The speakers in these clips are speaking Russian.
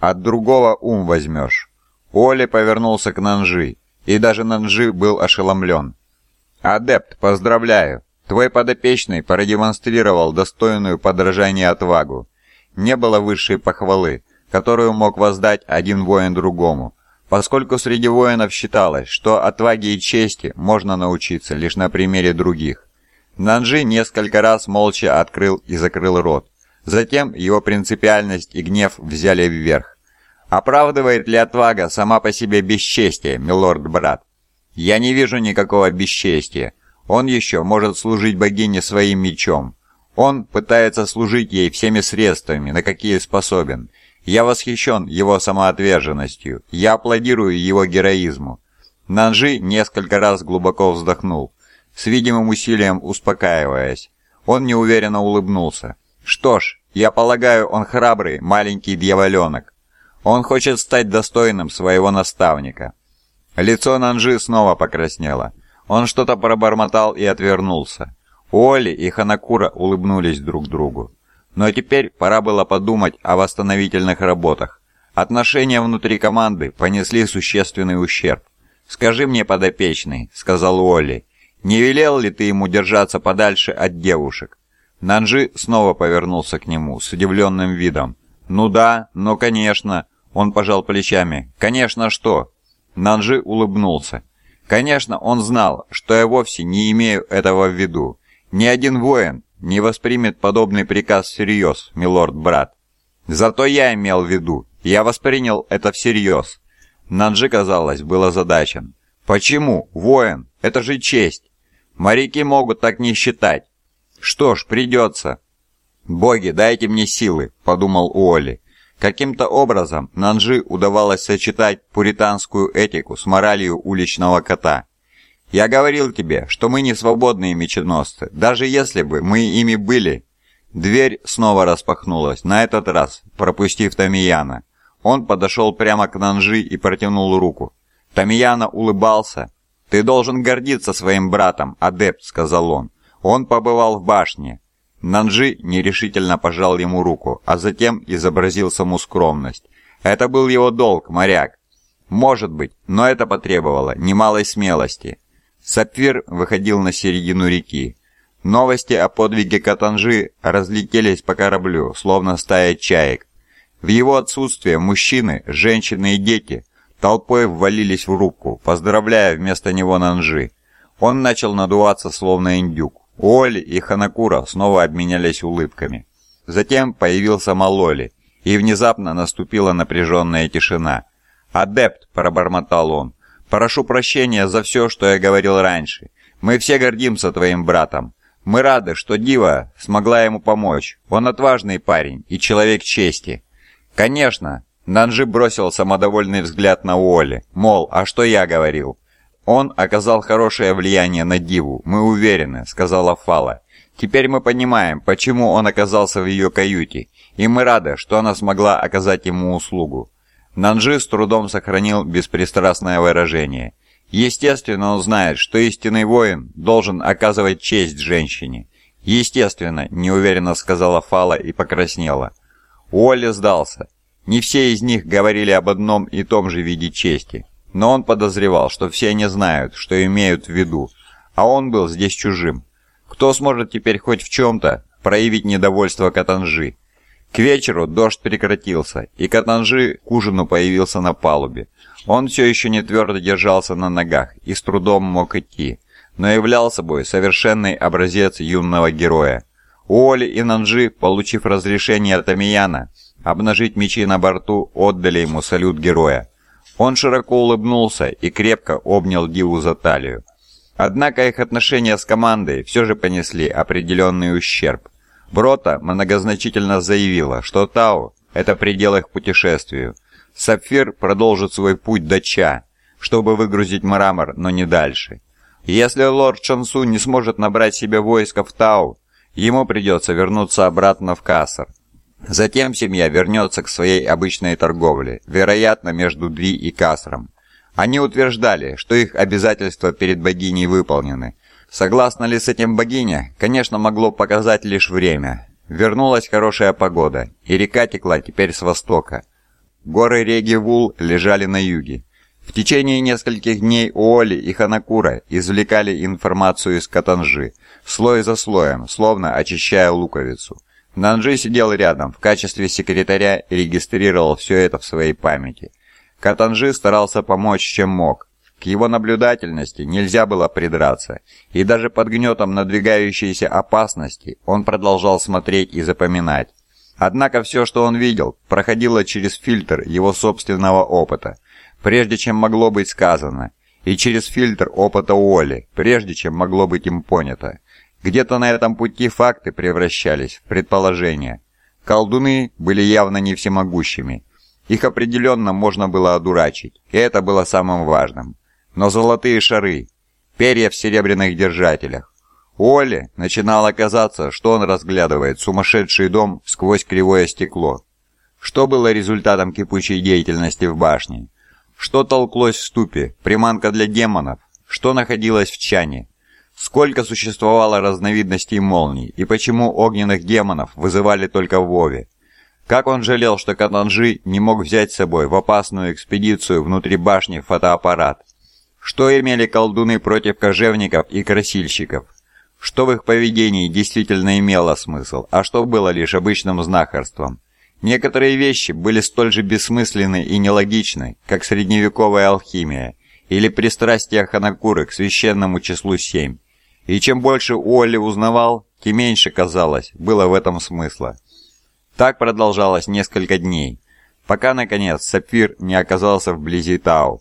от другого ум возьмешь». Оли повернулся к Нанжи, и даже Нанжи был ошеломлен. «Адепт, поздравляю! Твой подопечный продемонстрировал достойную подражания отвагу. Не было высшей похвалы, которую мог воздать один воин другому, поскольку среди воинов считалось, что отваге и чести можно научиться лишь на примере других. Нанжи несколько раз молча открыл и закрыл рот. Затем его принципиальность и гнев взяли вверх. «Оправдывает ли отвага сама по себе бесчестие, милорд-брат?» Я не вижу никакого бесчестия. Он еще может служить богине своим мечом. Он пытается служить ей всеми средствами, на какие способен. Я восхищен его самоотверженностью. Я аплодирую его героизму. Нанжи несколько раз глубоко вздохнул, с видимым усилием успокаиваясь. Он неуверенно улыбнулся. «Что ж, я полагаю, он храбрый маленький дьяволенок. Он хочет стать достойным своего наставника. Лицо Нанжи снова покраснело. Он что-то пробормотал и отвернулся. Уолли и Ханакура улыбнулись друг другу. Но теперь пора было подумать о восстановительных работах. Отношения внутри команды понесли существенный ущерб. «Скажи мне, подопечный», — сказал Уолли, — «не велел ли ты ему держаться подальше от девушек?» Нанжи снова повернулся к нему с удивленным видом. «Ну да, ну конечно», — он пожал плечами. «Конечно что? Нанжи улыбнулся. Конечно, он знал, что я вовсе не имею этого в виду. Ни один воин не воспримет подобный приказ всерьез, милорд-брат. Зато я имел в виду, я воспринял это всерьез. Нанжи, казалось, был озадачен. Почему? Воин, это же честь. Моряки могут так не считать. Что ж, придется. «Боги, дайте мне силы», — подумал Уолли. Каким-то образом Нанжи удавалось сочетать пуританскую этику с моралью уличного кота. «Я говорил тебе, что мы не свободные меченосцы, даже если бы мы ими были». Дверь снова распахнулась, на этот раз пропустив Тамияна. Он подошел прямо к Нанжи и протянул руку. Тамияна улыбался. «Ты должен гордиться своим братом, адепт», — сказал он. «Он побывал в башне. Нанжи нерешительно пожал ему руку, а затем изобразил саму скромность. Это был его долг, моряк. Может быть, но это потребовало немалой смелости. Сапфир выходил на середину реки. Новости о подвиге Катанжи разлетелись по кораблю, словно стая чаек. В его отсутствие мужчины, женщины и дети толпой ввалились в рубку, поздравляя вместо него Нанжи. Он начал надуваться, словно индюк. Уолли и Ханакура снова обменялись улыбками. Затем появился Малоли, и внезапно наступила напряженная тишина. «Адепт», — пробормотал он, — «прошу прощения за все, что я говорил раньше. Мы все гордимся твоим братом. Мы рады, что Дива смогла ему помочь. Он отважный парень и человек чести». «Конечно», — Нанжи бросил самодовольный взгляд на Уолли, мол, а что я говорил? «Он оказал хорошее влияние на Диву, мы уверены», — сказала Фала. «Теперь мы понимаем, почему он оказался в ее каюте, и мы рады, что она смогла оказать ему услугу». Нанжи с трудом сохранил беспристрастное выражение. Естественно, он знает, что истинный воин должен оказывать честь женщине. «Естественно», — неуверенно сказала Фала и покраснела. Уолли сдался. Не все из них говорили об одном и том же виде чести. Но он подозревал, что все они знают, что имеют в виду, а он был здесь чужим. Кто сможет теперь хоть в чем-то проявить недовольство Катанжи? К вечеру дождь прекратился, и Катанжи к ужину появился на палубе. Он все еще не твердо держался на ногах и с трудом мог идти, но являл собой совершенный образец юного героя. Уолли и Нанжи, получив разрешение от Амияна, обнажить мечи на борту, отдали ему салют героя. Он широко улыбнулся и крепко обнял Диву за талию. Однако их отношения с командой все же понесли определенный ущерб. Брота многозначительно заявила, что Тау – это предел их путешествию. Сапфир продолжит свой путь до Ча, чтобы выгрузить мрамор, но не дальше. Если лорд Чансу не сможет набрать себе войско в Тау, ему придется вернуться обратно в Кассар. Затем семья вернется к своей обычной торговле, вероятно, между Дри и Касром. Они утверждали, что их обязательства перед богиней выполнены. Согласна ли с этим богиня, конечно, могло показать лишь время. Вернулась хорошая погода, и река текла теперь с востока. Горы Реги-Вул лежали на юге. В течение нескольких дней Уоли и Ханакура извлекали информацию из Катанжи, слой за слоем, словно очищая луковицу. Нанджи сидел рядом, в качестве секретаря регистрировал все это в своей памяти. Катанжи старался помочь, чем мог. К его наблюдательности нельзя было придраться, и даже под гнетом надвигающейся опасности он продолжал смотреть и запоминать. Однако все, что он видел, проходило через фильтр его собственного опыта, прежде чем могло быть сказано, и через фильтр опыта Уолли, прежде чем могло быть им понято. Где-то на этом пути факты превращались в предположения. Колдуны были явно не всемогущими. Их определенно можно было одурачить, и это было самым важным. Но золотые шары, перья в серебряных держателях. Уолли начинало казаться, что он разглядывает сумасшедший дом сквозь кривое стекло. Что было результатом кипучей деятельности в башне? Что толклось в ступе, приманка для демонов? Что находилось в чане? Сколько существовало разновидностей молний, и почему огненных демонов вызывали только в Вове? Как он жалел, что Катанжи не мог взять с собой в опасную экспедицию внутри башни фотоаппарат. Что имели колдуны против кожевников и красильщиков? Что в их поведении действительно имело смысл, а что было лишь обычным знахарством? Некоторые вещи были столь же бессмысленны и нелогичны, как средневековая алхимия или пристрастие Ханакуры к священному числу семь. И чем больше Уолли узнавал, тем меньше, казалось, было в этом смысла. Так продолжалось несколько дней, пока, наконец, Сапфир не оказался вблизи Тау.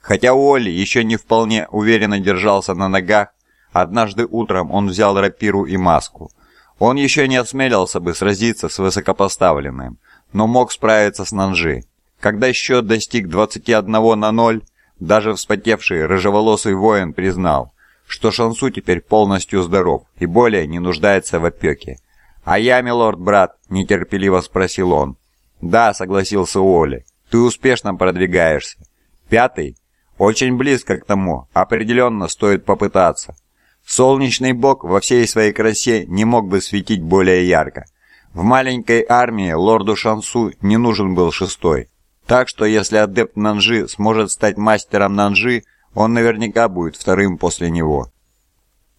Хотя Уолли еще не вполне уверенно держался на ногах, однажды утром он взял рапиру и маску. Он еще не осмелился бы сразиться с высокопоставленным, но мог справиться с Нанжи. Когда счет достиг 21 на 0, даже вспотевший рыжеволосый воин признал, что Шансу теперь полностью здоров и более не нуждается в опеке. «А я, милорд-брат?» – нетерпеливо спросил он. «Да», – согласился Уолли, – «ты успешно продвигаешься». «Пятый?» «Очень близко к тому, определенно стоит попытаться». Солнечный бог во всей своей красе не мог бы светить более ярко. В маленькой армии лорду Шансу не нужен был шестой. Так что если адепт Нанжи сможет стать мастером Нанжи, он наверняка будет вторым после него.